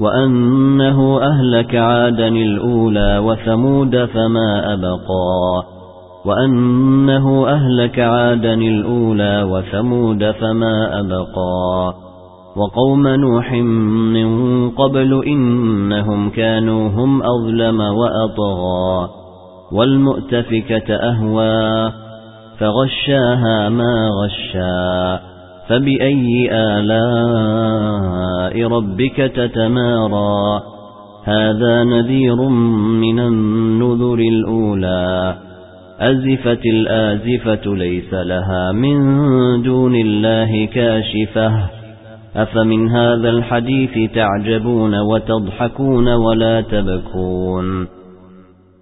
وأنه أهلك عادا الأولى وثمود فما أبقى. وأنه أهلك عادا الأولى وثمود فما أبقى. وقوم نوح من قبل إنهم كانوا هم أظلم وأطغى. والمؤتفكة أهوى فغشاها ما غشا. فبأي ربك تتمارى. هذا نذير من النذر الأولى. أزفت الآزفة ليس لها من دون الله كاشفة. أفمن هذا الحديث تعجبون وتضحكون ولا تبكون.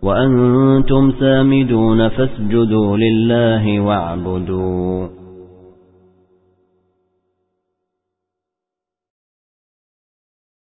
وأنتم سامدون فاسجدوا لله واعبدوا.